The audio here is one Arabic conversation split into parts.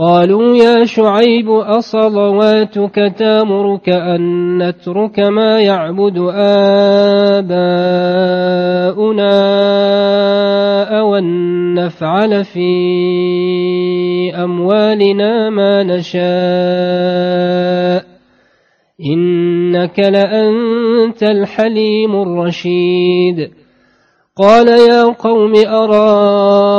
قالوا يا شعيب أصلواتك تامرك أن نترك ما يعبد آباؤنا أو أن نفعل في أموالنا ما نشاء. إنك لأنت الحليم الرشيد. قال يا قوم أرايتم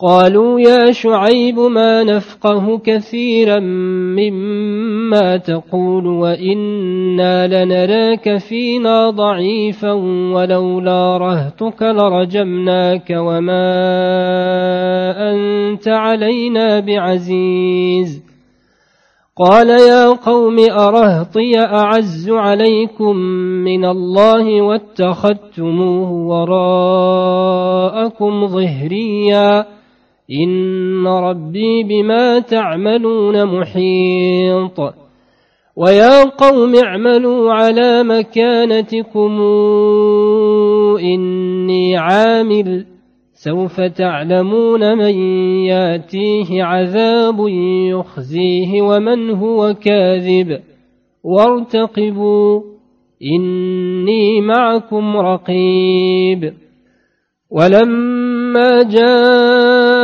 قالوا يا شعيب ما نفقه كثيرا مما تقول وإنا لنراك فينا ضعيفا ولولا رهتك لرجمناك وما أنت علينا بعزيز. قال يا قوم أرهطي أعز عليكم من الله واتخذتموه وراءكم ظهريا إن ربي بما تعملون محيط ويا قوم اعملوا على مكانتكم إني عامل سوف تعلمون من ياتيه عذاب يخزيه ومن هو كاذب وارتقبوا إني معكم رقيب ولما جاء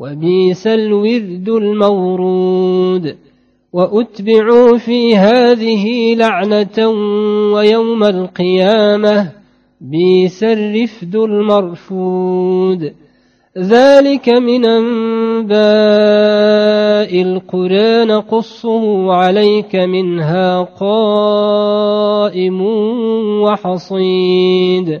وبيس الورد المورود. وأتبعوا في هذه لعنة ويوم القيامة بيس الرفد المرفود. ذلك من أنباء القرى نقصه عليك منها قائم وحصيد.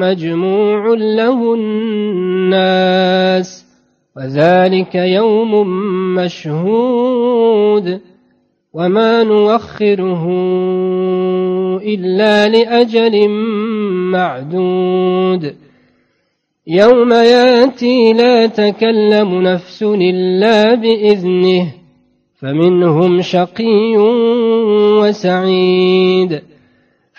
مجموع له الناس وذلك يوم مشهود. وما نوخره إلا لأجل معدود. يوم يأتي لا تكلم نفس إلا بإذنه فمنهم شقي وسعيد.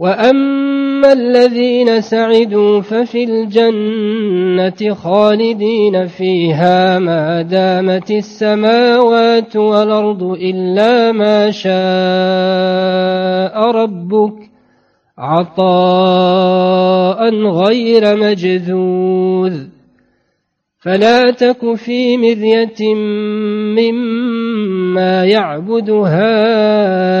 وأما الذين سعدوا ففي الجنة خالدين فيها ما دامت السماوات والأرض إلا ما شاء ربك عطاء غير مجذوذ فلا تك في مرية مما يعبد هؤلاء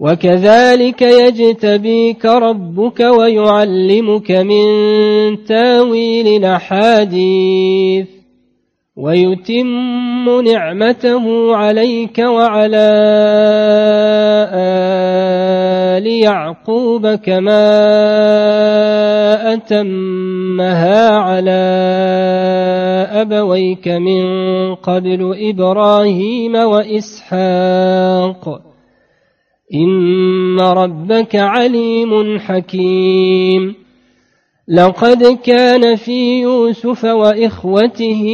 وكذلك يجتبيك ربك ويعلمك من تاويل الأحاديث ويتم نعمته عليك وعلى آل يعقوب كما أتمها على أبويك من قبل إبراهيم وإسحاق إن ربك عليم حكيم لقد كان في يوسف وإخوته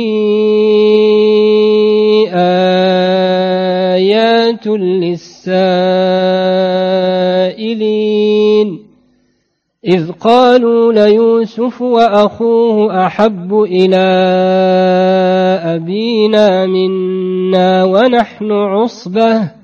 آيات للسائلين إذ قالوا ليوسف وأخوه أحب إلى أبينا منا ونحن عصبة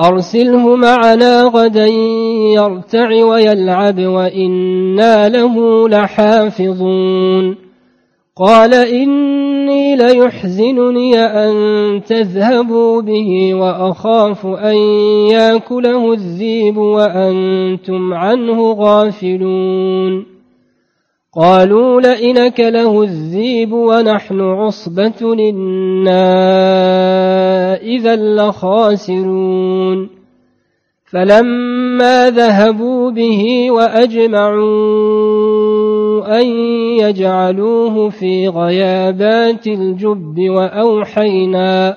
أرسله معنا غدا يرتع ويلعب وإنا له لحافظون. قال إني ليحزنني أن تذهبوا به وأخاف أن ياكله الذيب وأنتم عنه غافلون. قالوا لئنك له الذيب ونحن عصبة إنا إذا لخاسرون. فلما ذهبوا به وأجمعوا أن يجعلوه في غيابات الجب وأوحينا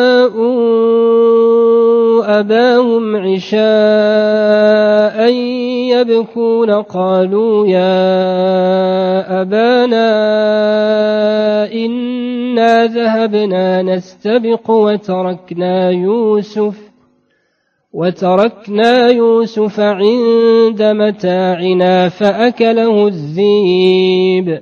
أباهم عشاء يبكون قالوا يا أبانا إنا ذهبنا نستبق وتركنا يوسف وتركنا يوسف عند متاعنا فأكله الذيب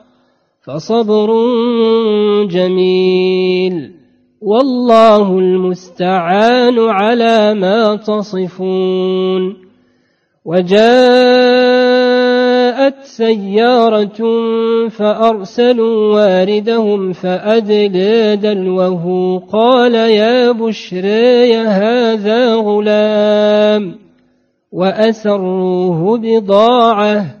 فصبر جميل. والله المستعان على ما تصفون. وجاءت سيارة فأرسلوا واردهم فأدلى دلوه. قال يا بشري هذا غلام. وأسروه بضاعة.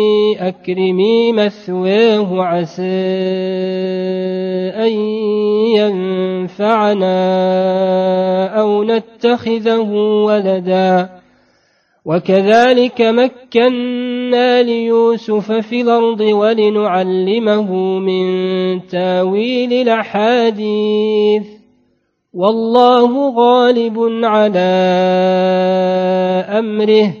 أكرمي مثواه عسى أن ينفعنا أو نتخذه ولداً. وكذلك مكنا ليوسف في الأرض ولنعلمه من تأويل الأحاديث. والله غالب على أمره.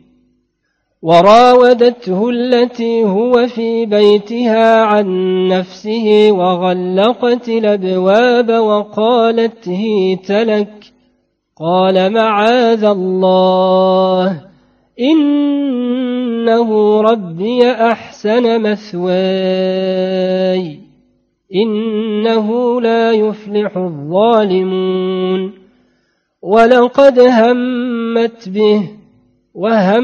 وراودته التي هو في بيتها عن نفسه وغلقت الأبواب وقالت هيت لك. قال معاذ الله إنه ربي أحسن مثواي إنه لا يفلح الظالمون. ولقد همت به وهم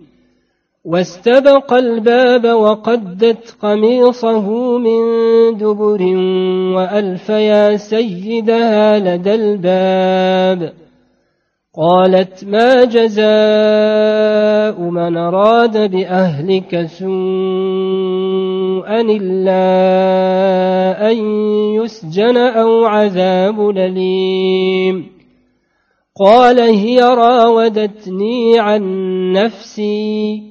واستبق الباب وقدت قميصه من دبر وألف يا سيدها لدى الباب. قالت ما جزاء من أراد بأهلك سوءا إلا أن يسجن أو عذاب لليم قال هي راودتني عن نفسي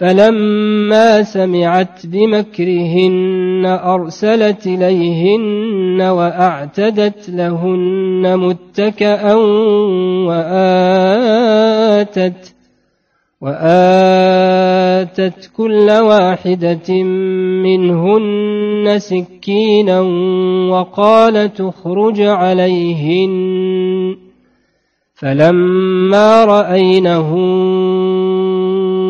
فلما سمعت بمكرهن أرسلت إليهن وأعتدت لهن متكأ وآتت وآتت كل واحدة منهن سكينا وقالت اخرج عليهن فلما رأينه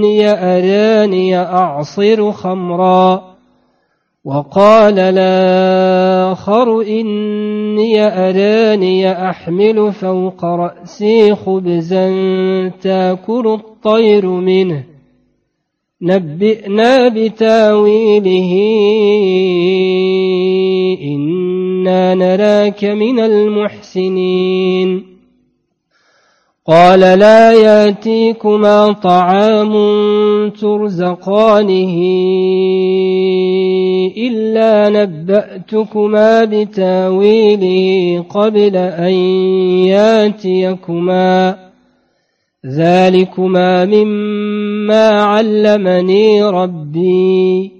إني أراني أعصر خمرا وقال الآخر إني أراني أحمل فوق رأسي خبزا تأكل الطير منه. نبئنا بتأويله. إنا نراك من المحسنين. قال لا يأتيكما طعام ترزقانه إلا نبأتكما بتأويله قبل أن ياتيكما. ذلكما مما علمني ربي.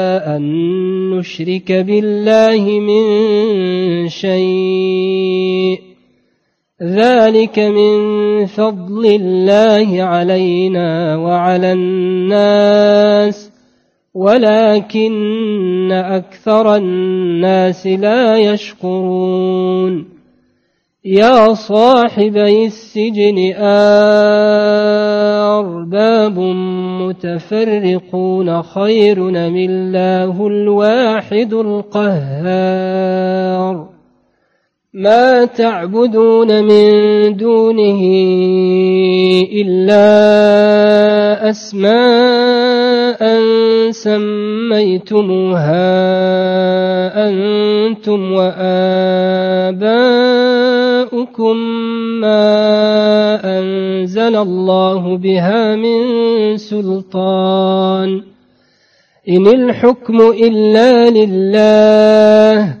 أن نشرك بالله من شيء ذلك من فضل الله علينا وعلى الناس ولكن أكثر الناس لا يشكرون يا صاحبي السجن أرباب متفرقون خير من الله الواحد القهار ما تعبدون من دونه إلا أسماء سميتموها أنتم وآباؤكم ما أنزل الله بها من سلطان إن الحكم إلا لله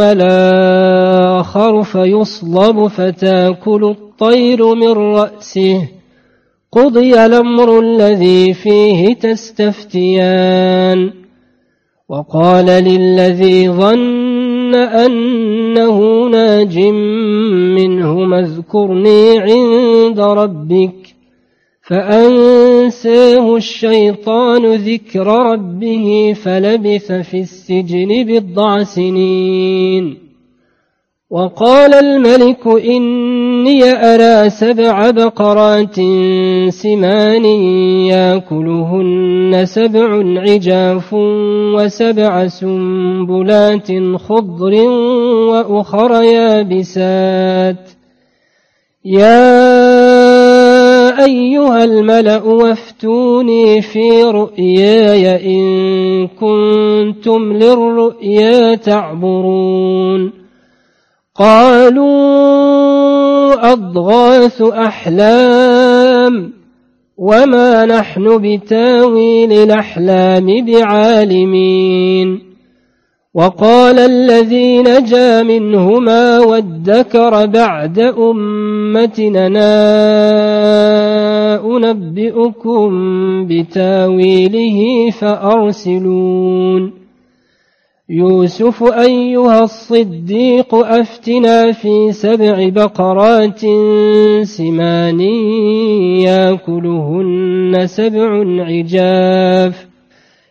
الآخر فيصلب فتأكل الطير من رأسه. قضي الأمر الذي فيه تستفتيان. وقال للذي ظن أنه ناج منه اذكرني عند ربك فأنساه الشيطان ذكر ربه فلبث في السجن بضع سنين. وقال الملك إني أرى سبع بقرات سمان يأكلهن سبع عجاف وسبع سنبلات خضر وأخر يابسات. يا أيها الملأ وافتوني في رؤياي إن كنتم للرؤيا تعبرون. قالوا أضغاث أحلام وما نحن بتاويل الأحلام بعالمين. وقال الذي نجا منهما وادكر بعد أمتنا أنبئكم بتاويله فأرسلون. يوسف أيها الصديق أفتنا في سبع بقرات سمان يأكلهن سبع عجاف.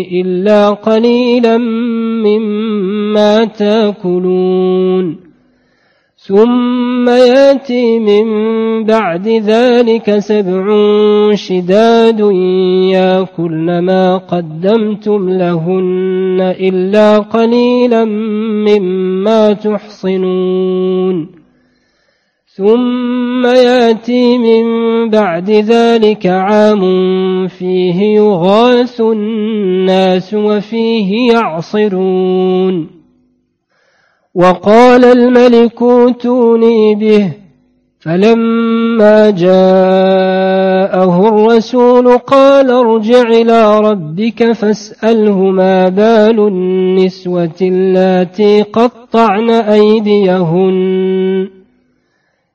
إلا قليلا مما تأكلون. ثم يأتي من بعد ذلك سبع شداد يأكلن ما قدمتم لهن إلا قليلا مما تحصنون. ثم ياتي من بعد ذلك عام فيه يغاث الناس وفيه يعصرون. وقال الملك اوتوني به فلما جاءه الرسول قال ارجع إلى ربك فاسأله ما بال النسوة اللاتي قطعن أيديهن.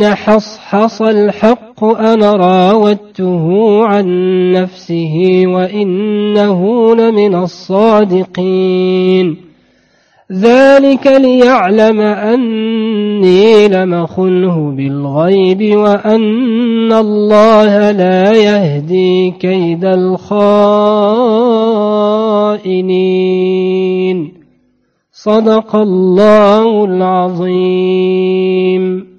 نحصحص الحق أنا راودته عن نفسه وإنه لمن الصادقين. ذلك ليعلم أني لمخنه بالغيب وأن الله لا يهدي كيد الخائنين. صدق الله العظيم.